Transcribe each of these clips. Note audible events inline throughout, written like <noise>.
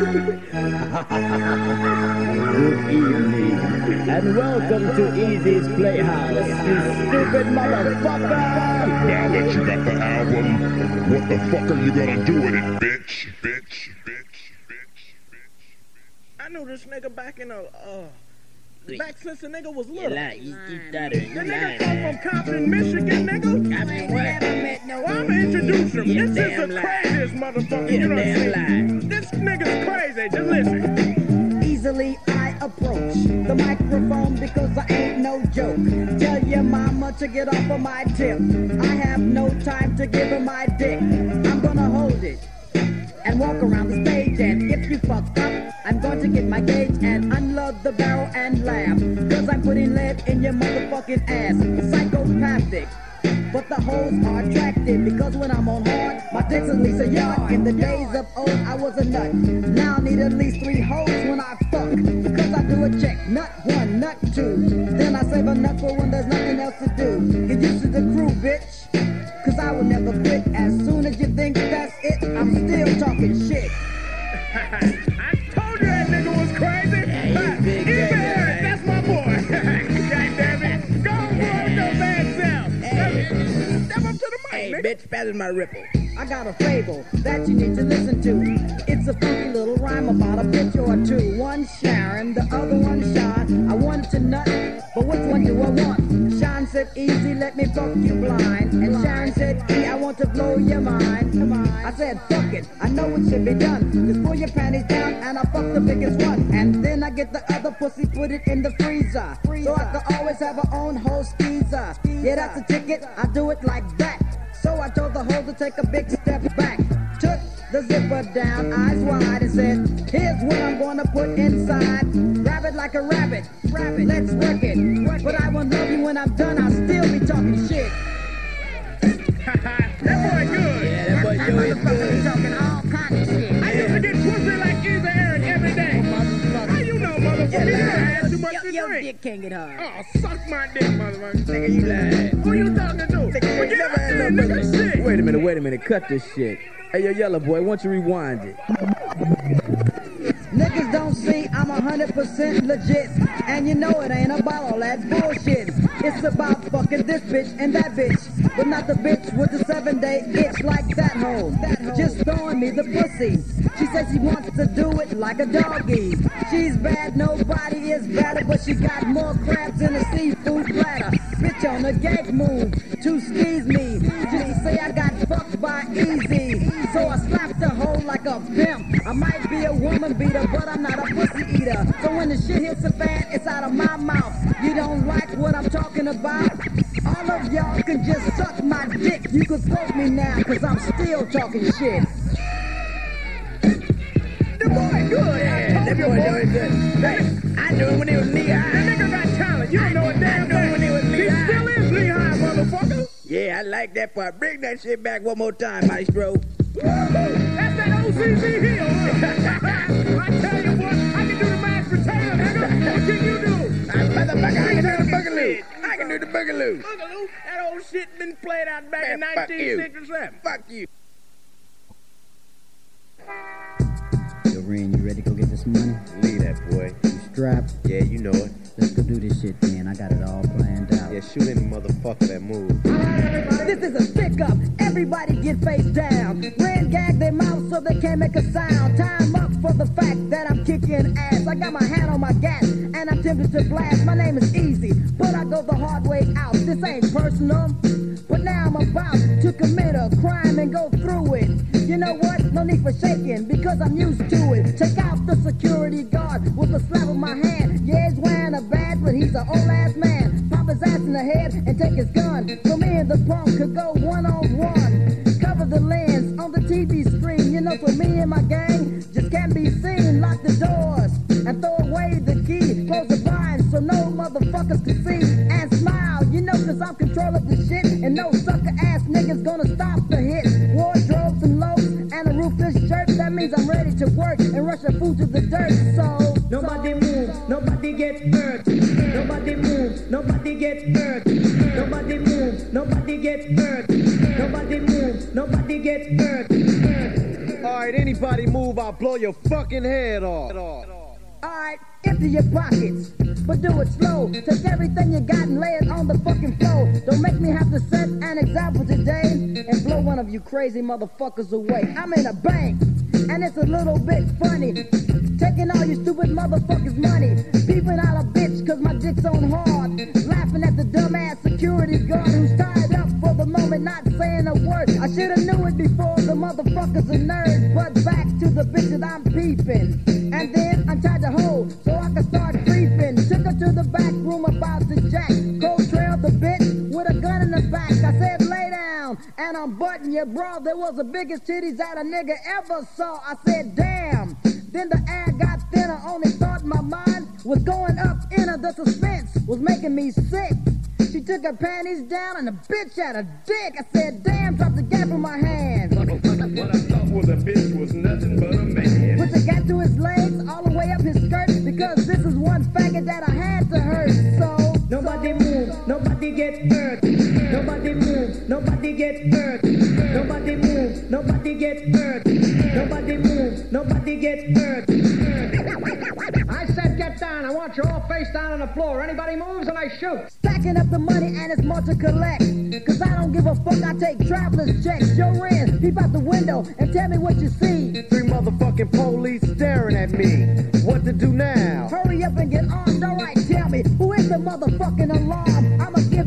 Good <laughs> evening, and welcome to Easy's Playhouse, you stupid motherfucker! Now that you got the album, what the fuck are you gonna do with it, bitch? Bitch, bitch, bitch, bitch. I knew this nigga back in the, uh, back since the nigga was You little. lie, you, you The nigga lying. come from Compton, Michigan, nigga. I mean, what? Well, I'ma introduce him. You this is damn the lie. craziest motherfucker You you done damn seen. This nigga's crazy. Just listen. Easily I approach the microphone because I ain't no joke. Tell your mama to get off of my tip. I have no time to give her my dick. I'm gonna hold it and walk around the stage. And if you fuck up, I'm going to get my gauge and unload the barrel and laugh. Cause I'm putting lead in your motherfucking ass. Psychopathic. But the hoes are attractive because when I'm on hard, my dick's at least a yard. In the days of old, I was a nut. Now I need at least three hoes when I fuck. Because I do a check, nut one, nut two. Then I save a nut for when there's nothing else to do. Get used to the crew, bitch. Cause I will never quit. As soon as you think that's it, I'm still talking shit. <laughs> bitch, pass my ripple. I got a fable that you need to listen to. It's a funky little rhyme about a bitch or two. One Sharon, the other one Sean. I wanted to nut, but which one do I want? Sean said, easy, let me fuck you blind. And Sharon said, E, I want to blow your mind. I said, fuck it, I know it should be done. Just pull your panties down and I fuck the biggest one. And then I get the other pussy, put it in the freezer. So I can always have her own whole skeezer. Yeah, that's a ticket, I do it like that. So I told the hoe to take a big step back. Took the zipper down, eyes wide, and said, Here's what I'm gonna put inside. Grab it like a rabbit, rabbit, let's work it. But I won't love you when I'm done, to your drink. dick can't get hard. Oh, suck my dick, motherfucker. Nigga, you lying. Who you talking to? Nigga, Well, get out there, no nigga. Shit. Wait a minute, wait a minute. Cut this shit. Hey, yo, Yella boy, why don't you rewind it? Niggas don't see I'm a hundred percent legit. And you know it ain't about all that bullshit. It's about fucking this bitch and that bitch. But not the bitch with the seven day itch like that hoe. Just throwing me the pussy. She says she wants to do it like a doggy. She's bad, nobody is better, but she got more crabs in a seafood platter. Bitch on a gag move to squeeze me. Just say I got fucked by easy. So I slapped the hoe like a pimp. I might be a woman beater, but I'm not a pussy eater. So when the shit hits the fan, it's out of my mouth. You don't like what I'm talking about? All of y'all can just suck my dick. You can quote me now, cause I'm still talking shit. The boy good. Yeah, that boy. Joe good. Hey, I knew him when he was knee That nigga got talent. You don't know a damn thing. when he was knee-high. still is knee high, motherfucker. Yeah, I like that part. Bring that shit back one more time, Maestro. That's that OCZ hill. huh? I tell you what, I can do the mashed potato, nigga. What can you do? I, motherfucker, I can do the boogaloo. I can do the boogaloo. Boogaloo, that old shit been played out back in Man, fuck you. Fuck you. Yo, Ren, you ready to go get this money? Leave that boy. You strapped? Yeah, you know it. Let's go do this shit then. I got it all planned out. Yeah, shoot any motherfucker that moves. This is a stick up. Everybody get face down. Red gag their mouth so they can't make a sound. Time up for the fact that I'm kicking ass. I got my hand on my gas and I'm tempted to blast. My name is Easy, but I go the hard way out. This ain't personal, but now I'm about to commit a crime and go through it. You know what? No need for shaking because I'm used to it. Check out the security guard with a slap of my hand. Yeah, he's wearing an old ass man. Pop his ass in the head and take his gun. So me and the punk could go one on one. Cover the lens on the TV screen. You know, for me and my gang, just can't be seen. Lock the doors gets hurt. Nobody move, nobody gets hurt. Alright, anybody move, I'll blow your fucking head off. Alright, empty your pockets, but do it slow. Take everything you got and lay it on the fucking floor. Don't make me have to set an example today and blow one of you crazy motherfuckers away. I'm in a bank, and it's a little bit funny. Taking all you stupid motherfuckers' money. Peeping out a bitch cause my dick's on hard. Laughing at the dumbass security guard who's tied up for the moment, not saying a word. I should've knew it before the motherfucker's a nerd. But back to the bitch that I'm peeping. And then untied to hold so I could start creeping. Took her to the back room about to jack. Cold trail the bitch with a gun in the back. I said, and I'm unbutton your bra. There was the biggest titties that a nigga ever saw. I said, damn. Then the air got thinner. Only thought my mind was going up in her. The suspense was making me sick. She took her panties down and the bitch had a dick. I said, damn, drop the gap in my hand. What I thought was a bitch was nothing but a man. Put the gap to his legs, all the way up his skirt, because this is one faggot that I had to hurt. So Nobody move, nobody get hurt. Nobody move, nobody get hurt. Nobody move, nobody get hurt. I said get down. I want you all face down on the floor. Anybody moves and I shoot. stacking up the money and it's more to collect. Cause I don't give a fuck, I take traveler's checks. Your rent, peep out the window and tell me what you see. Three motherfucking police staring at me. What to do now? Hurry up and get armed, alright, tell me, who is the motherfucking alarm?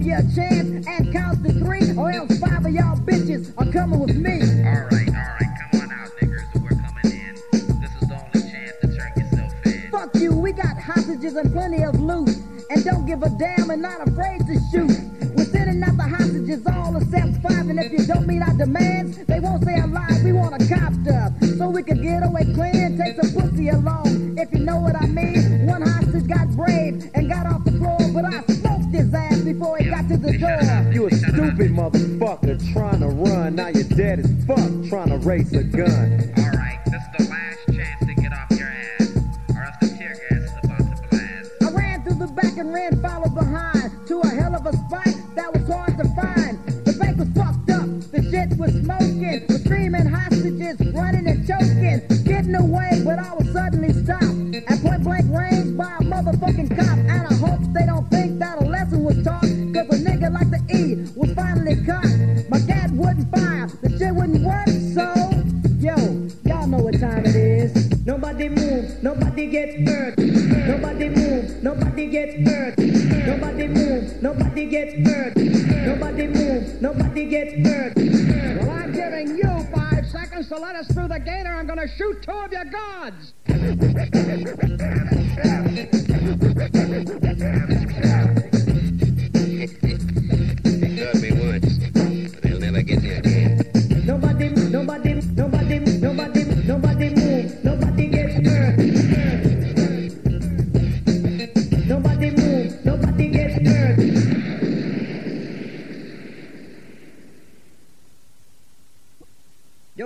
I'ma give you a chance and count to three, or else five of y'all bitches are coming with me. Alright, alright, come on out, niggers. We're coming in. This is the only chance to turn yourself in. Fuck you, we got hostages and plenty of loot. And don't give a damn and not afraid to shoot. We're sending out the hostages all except five. And if you don't meet our demands, they won't stay alive. We want a copter. So we can get away clean and take some pussy along. If you know what I mean. One hostage got brave and got off the floor. But I smoked his ass before he got to the door. You a stupid motherfucker trying to run. Now you're dead as fuck trying to race a gun. Shoot two of your guards. <laughs>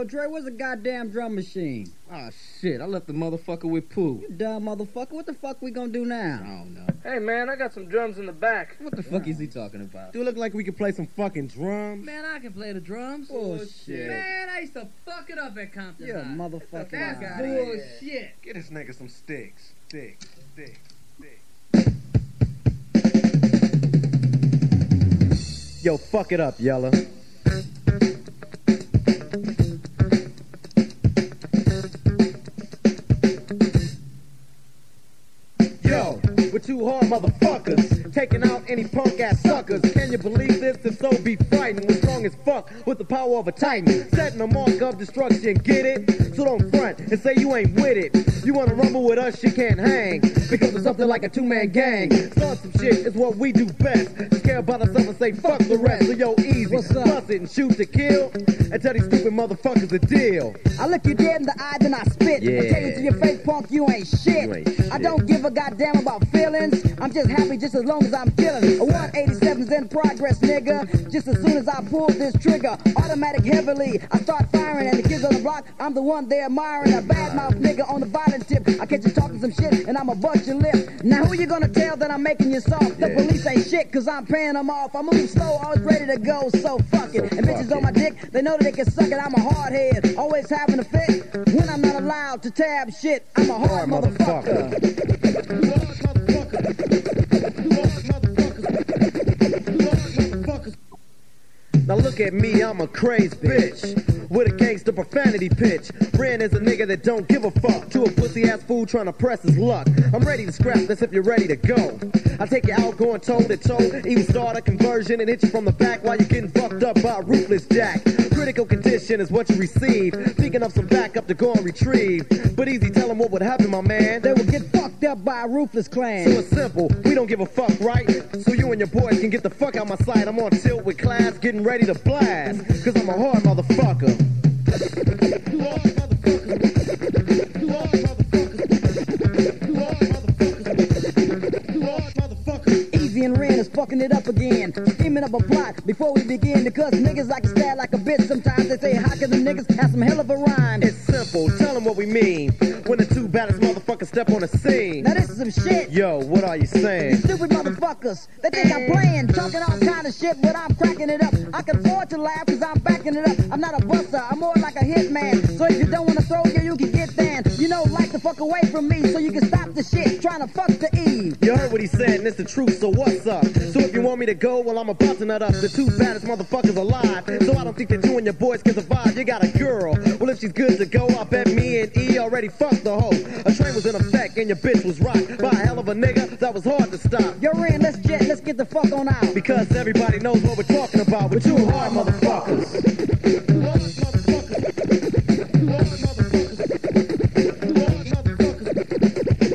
Dre, where's the goddamn drum machine? Oh shit, I left the motherfucker with Pooh. You dumb motherfucker. What the fuck we gonna do now? I don't know. Hey man, I got some drums in the back. What the fuck is he talking about? Do it look like we could play some fucking drums? Man, I can play the drums. Oh, bullshit. Man, I used to fuck it up at Compton. You're a High. motherfucking That's liar. bullshit. Get this nigga some sticks. Sticks. Sticks. Sticks. Yo, fuck it up, Yella. Two hard motherfuckers, taking out any punk ass suckers. Can you believe this? If so, be frightened. We're strong as fuck with the power of a titan, setting a mark of destruction. Get it? So don't front and say you ain't with it. You wanna rumble with us? You can't hang because of something like a two-man gang. Start some shit is what we do best. Just care about ourselves and say fuck the rest. So yo, easy, What's up? bust it and shoot to kill, and tell these stupid motherfuckers a deal. I look you dead in the eye, then I spit. Yeah. I tell you to your face, punk, you ain't shit. You ain't I don't give a goddamn about feelings. I'm just happy just as long as I'm killing. A 187's in progress, nigga. Just as soon as I pull this trigger, automatic heavily, I start firing. And the kids on the block, I'm the one they're admiring. A bad mouth nigga on the violent tip. I catch you talking some shit and I'ma bust your lip. Now who you gonna tell that I'm making you soft? The police ain't shit cause I'm paying them off. I move slow, always ready to go, so fuck it. And bitches on my dick, they know that they can suck it. I'm a hard head, always having a fit. When I'm not allowed to tab shit, I'm a hard, motherfucker. <laughs> Now look at me, I'm a crazed bitch with a gangster profanity pitch. Ren is a nigga that don't give a fuck to a pussy ass fool trying to press his luck. I'm ready to scrap this if you're ready to go. I take you out going toe to toe, even start a conversion and hit you from the back while you're getting fucked up by a ruthless jack. Critical condition is what you receive. Thinking of some backup to go and retrieve. But easy, tell them what would happen, my man. They will get fucked up by a ruthless clan. So it's simple, we don't give a fuck, right? So you and your boys can get the fuck out my sight. I'm on tilt with class, getting ready to blast. Cause I'm a hard motherfucker. <laughs> fucking it up again. Scheming up a plot before we begin because niggas like to stab like a bitch. Sometimes they say, how can the niggas have some hell of a rhyme? It's simple, tell them what we mean. When the two baddest motherfuckers step on the scene. Now this is some shit. Yo, what are you saying? You Stupid motherfuckers. They think I'm playing, talking all kind of shit, but I'm cracking it up. I can afford to laugh because I'm backing it up. I'm not a buster, I'm more like a hitman. So if you don't want to throw you, you can get down. You know, like the fuck away from me so you can stop the shit trying to fuck the Eve. You heard what he said, and it's the truth, so what's up? So if you want me to go, well, I'm about to nut up the two baddest motherfuckers alive. So I don't think that you and your boys can survive. You got a girl. Well, if she's good to go, I bet me and E already fucked the hoe. A train was in effect, and your bitch was rocked by a hell of a nigga that was hard to stop. Yo, Ren, let's jet, let's get the fuck on out. Because everybody knows what we're talking about. We're two hard motherfuckers.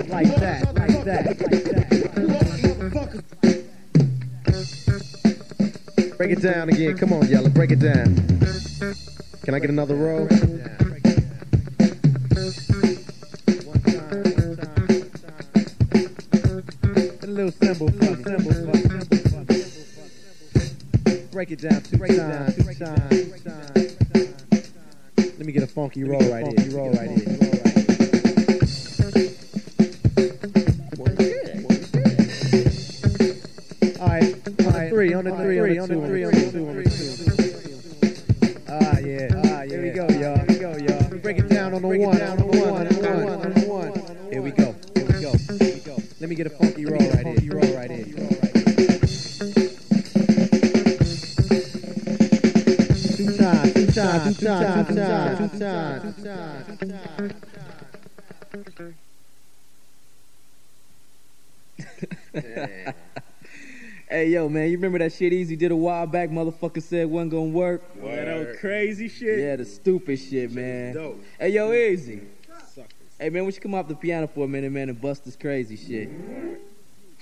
Like that, like that, like that. Break it down again. Come on, Yella, break it down. Can I get another row? A down two times. Two times. Let me get a funky roll right here. Roll right here. All right, on the three, on the three, on the three, on the two, on the two. Ah, yeah. Ah, yeah. Here we go, y'all. Here we go, y'all. Break it down on the one, on the one, on the one, on the one. Here we go. Here we go. Here we go. Let me get a funky roll <laughs> Hey, yo, man, you remember that shit Easy did a while back? Motherfucker said wasn't gonna work. Boy, that was crazy shit. Yeah, the stupid shit, man. Hey, yo, Easy. Hey, man, we should come off the piano for a minute, man, and bust this crazy shit.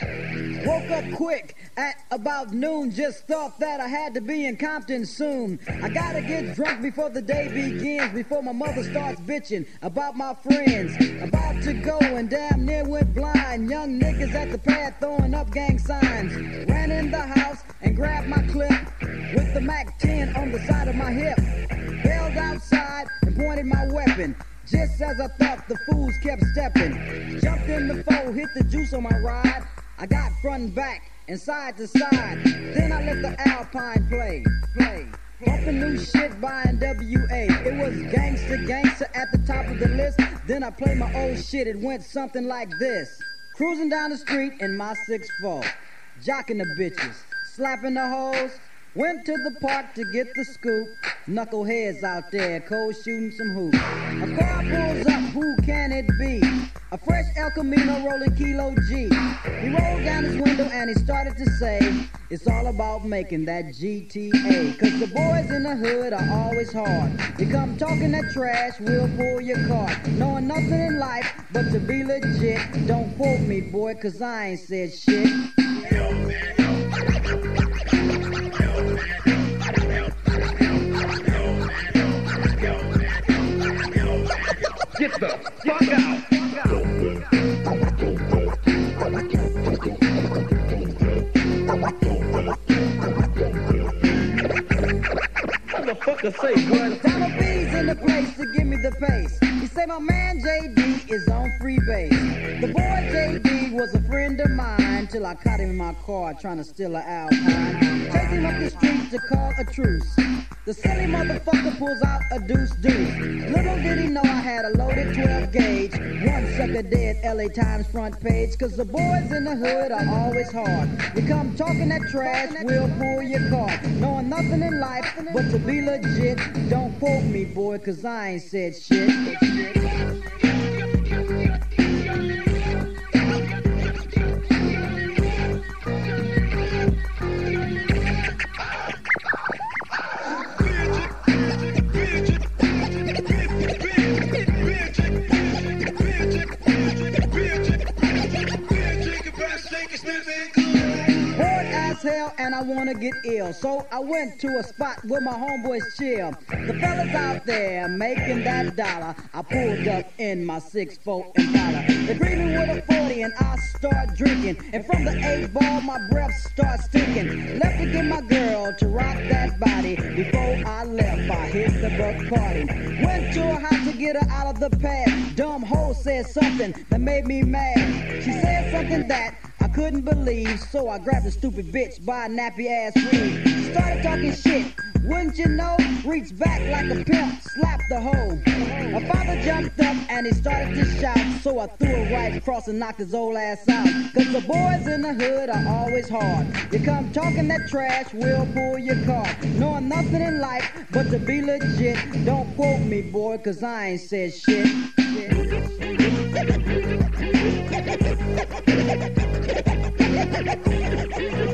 Woke up quick at about noon. Just thought that I had to be in Compton soon. I gotta get drunk before the day begins. Before my mother starts bitching about my friends. About to go and damn near went blind. Young niggas at the pad throwing up gang signs. Ran in the house and grabbed my clip with the Mac 10 on the side of my hip. Bailed outside and pointed my weapon. Just as I thought, the fools kept stepping. Jumped in the foe, hit the juice on my ride. I got front and back and side to side. Then I let the Alpine play, play. Bumping new shit by NWA. It was gangster, gangster at the top of the list. Then I played my old shit. It went something like this. Cruising down the street in my 6'4. Jocking the bitches, slapping the hoes. Went to the park to get the scoop. Knuckleheads out there, cold shooting some hoops. A car pulls up, who can it be? A fresh El Camino rolling Kilo G. He rolled down his window and he started to say, It's all about making that GTA. Cause the boys in the hood are always hard. You come talking that trash, we'll pull your card. Knowing nothing in life but to be legit. Don't quote me, boy, cause I ain't said shit. Get the fuck out. Motherfucker, say what? Dollar bees in the place to give me the pace. Say my man JD is on free base. The boy JD was a friend of mine till I caught him in my car trying to steal an Alpine. Chased him up the street to call a truce. The silly motherfucker pulls out a deuce deuce. Little did he know I had a loaded 12 gauge. One sucker dead, LA Times front page. Cause the boys in the hood are always hard. You come talking that trash, we'll pull your car. Knowing nothing in life but to be legit. Don't quote me, boy, cause I ain't said shit. Wanna get ill. So I went to a spot where my homeboys chill. The fellas out there making that dollar. I pulled up in my six 6'4 Impala. They greet me with a 40 and I start drinking. And from the 8 ball, my breath starts stinking. Left to get my girl to rock that body. Before I left, I hit the buck party. Went to her house to get her out of the pad. Dumb hoe said something that made me mad. She said something that couldn't believe, so I grabbed the stupid bitch by a nappy ass. She started talking shit, wouldn't you know? Reached back like a pimp, slapped the hoe. My father jumped up and he started to shout, so I threw her right across and knocked his old ass out. Cause the boys in the hood are always hard. You come talking that trash, we'll pull your car. Knowing nothing in life but to be legit. Don't quote me, boy, cause I ain't said shit. I'm <laughs> Thank you.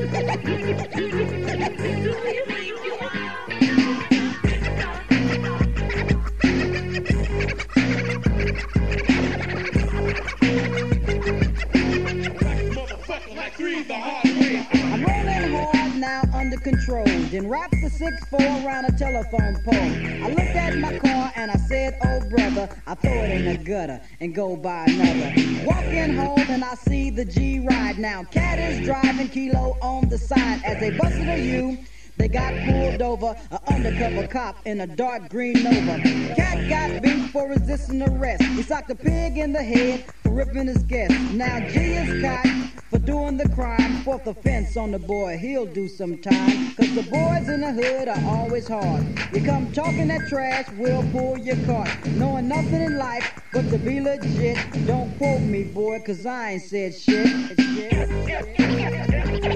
Now under control. Then wrap the 6-4 around a telephone pole. I looked at my car and I said, oh brother, I throw it in the gutter and go buy another. Walking home and I see the G ride now. Cat is driving kilo on the side as they busted a U. They got pulled over, an undercover cop in a dark green Nova. Cat got beat for resisting arrest. He socked a pig in the head for ripping his guest. Now G is caught for doing the crime. Fourth offense on the boy, he'll do some time. Cause the boys in the hood are always hard. You come talking that trash, we'll pull your cart. Knowing nothing in life but to be legit. Don't quote me, boy, cause I ain't said shit. I <laughs> went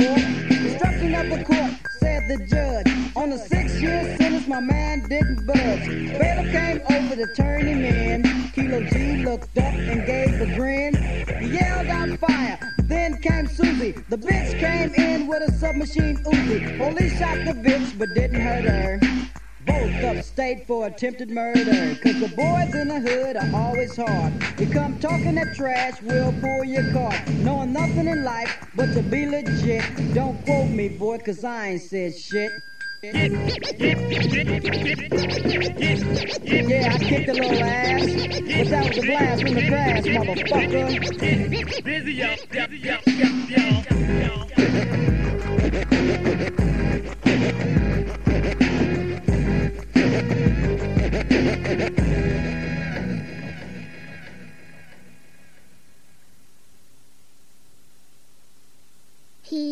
submachine Uzi. Police shot the bitch, but didn't hurt her. Both upstate for attempted murder. Cause the boys in the hood are always hard. You come talking that trash, we'll pull your car. Knowing nothing in life but to be legit. Don't quote me, boy, cause I ain't said shit. Yeah, I kicked a little ass, but that was a blast from the past, motherfucker. Busy up, busy up, up, He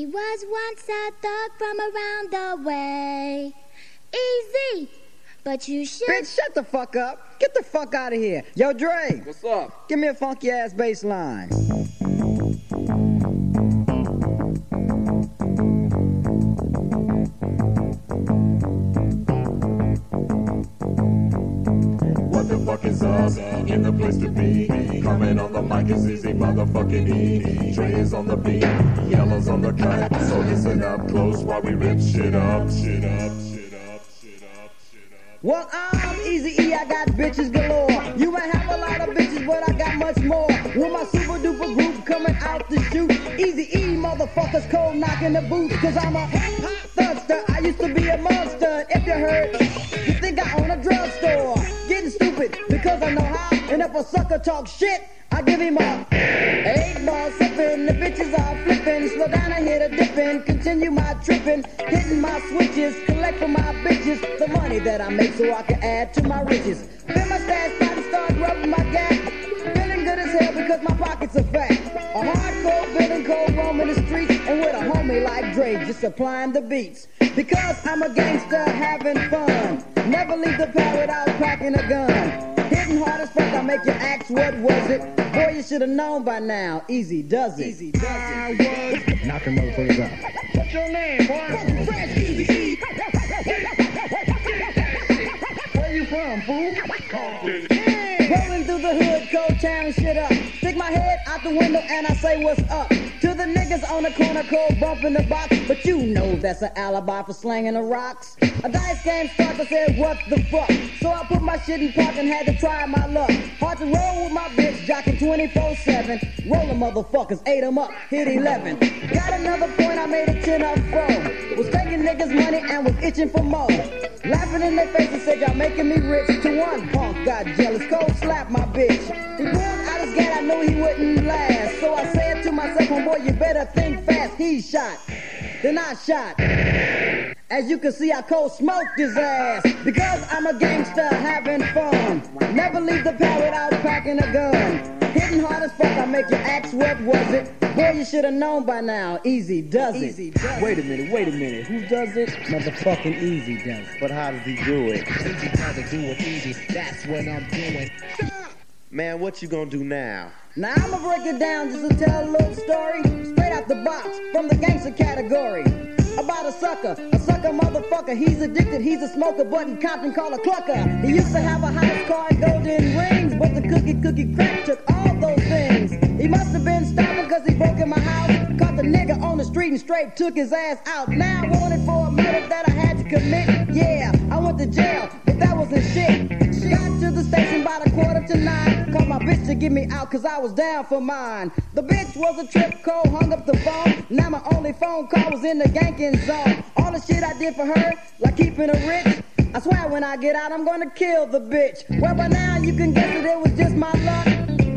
was once a thug from around the way. Easy, but you should. Bitch, shut the fuck up. Get the fuck out of here. Yo, Dre. What's up? Give me a funky ass bass line. Mic is easy, motherfucking E. Dre is on the beat, Yella's on the cut. So listen up close while we rip shit up, shit up, shit up, shit up, shit up. Well, I'm Easy E, I got bitches galore. Bitches, but I got much more. With my super duper group coming out to shoot. Easy E, motherfuckers cold knocking the boots. Cause I'm a hop thugster. I used to be a monster. If you heard, you think I own a drugstore. Getting stupid because I know how. And if a sucker talk shit, I give him a eight ball sipping. The bitches are flipping. Slow down, I hit a dipping. Continue my tripping. Hitting my switches. Collect for my bitches. The money that I make so I can add to my riches. Fill my stash start rubbing my gap. Feeling good as hell because my pockets are fat. A hardcore villain cold roaming the streets. And with a homie like Dre just supplying the beats. Because I'm a gangster having fun. Never leave the pad without packing a gun. Hitting hard as fuck, I make you ask what was it. Boy, you should have known by now. Easy does it. Easy does it. Knock them motherfuckers out. What's your name, boy? Fresh Easy E. Where you from, fool? Rolling through the hood, cold town shit up. Stick my head out the window and I say what's up. To the niggas on the corner, cold bumping the box. But you know that's an alibi for slanging the rocks. A dice game starts, I said, what the fuck? So I put my shit in park and had to try my luck. Hard to roll with my bitch, jocking 24-7. Rolling motherfuckers, ate 'em up, hit 11. Got another point, I made a 10 up four. Was taking niggas money and was itching for more. Laughing in their faces, said y'all making me rich. To one punk got jealous, cold slap my bitch. He gat, I knew he wouldn't last. So I said to myself, oh, homeboy, you better think fast. He shot, then I shot. As you can see, I cold smoked his ass. Because I'm a gangster having fun. Never leave the pad without packing a gun. Hitting hard as fuck, I make you ask what was it. Boy, you should have known by now. Easy does it. Easy does Wait a minute, wait a minute. Who does it? Motherfucking Easy does it. But how does he do it? Easy does it, do it easy. That's what I'm doing. Man, what you gonna do now? Now I'ma break it down just to tell a little story straight out the box from the gangster category. About a sucker, a sucker motherfucker. He's addicted, he's a smoker, but in Compton called a clucker. He used to have a house car and golden rings, but the cookie cookie crack took all those things. He must have been stopping cause he broke in my house. Caught the nigga on the street and straight took his ass out. Now I wanted for a murder that I had to commit. Yeah, I went to jail, but that wasn't shit. Got to the station by the quarter to nine. Bitch to get me out cause I was down for mine. The bitch was a trip cold, hung up the phone. Now my only phone call was in the ganking zone. All the shit I did for her, like keeping her rich. I swear when I get out, I'm gonna kill the bitch. Well, by now you can guess that it was just my luck.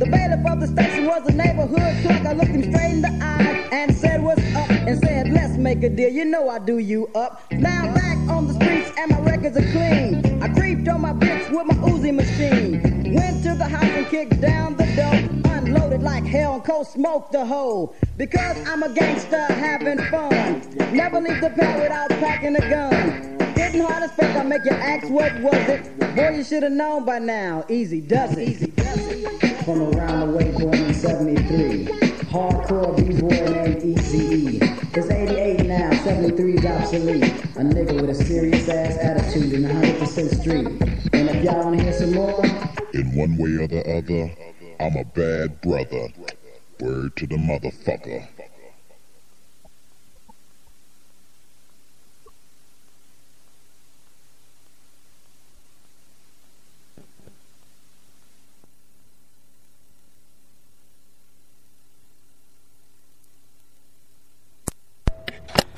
The bailiff of the station was a neighborhood clerk. I looked him straight in the eye and said, What's up? And said, Let's make a deal. You know I do you up. Now back on the and my records are clean. I creeped on my bitch with my Uzi machine. Went to the house and kicked down the door. Unloaded like hell and cold smoked the hole. Because I'm a gangster having fun. Never leave the pad without packing a gun. Hitting hard as fuck, I make you ask what was it. Boy, you should have known by now. Easy does it. Easy does it. From around the way, born in 73. Hardcore B-boy named Easy. It's 88 now, 73's obsolete. A nigga with a serious ass attitude in 100% street. And if y'all wanna hear some more, In one way or the other, I'm a bad brother. Word to the motherfucker.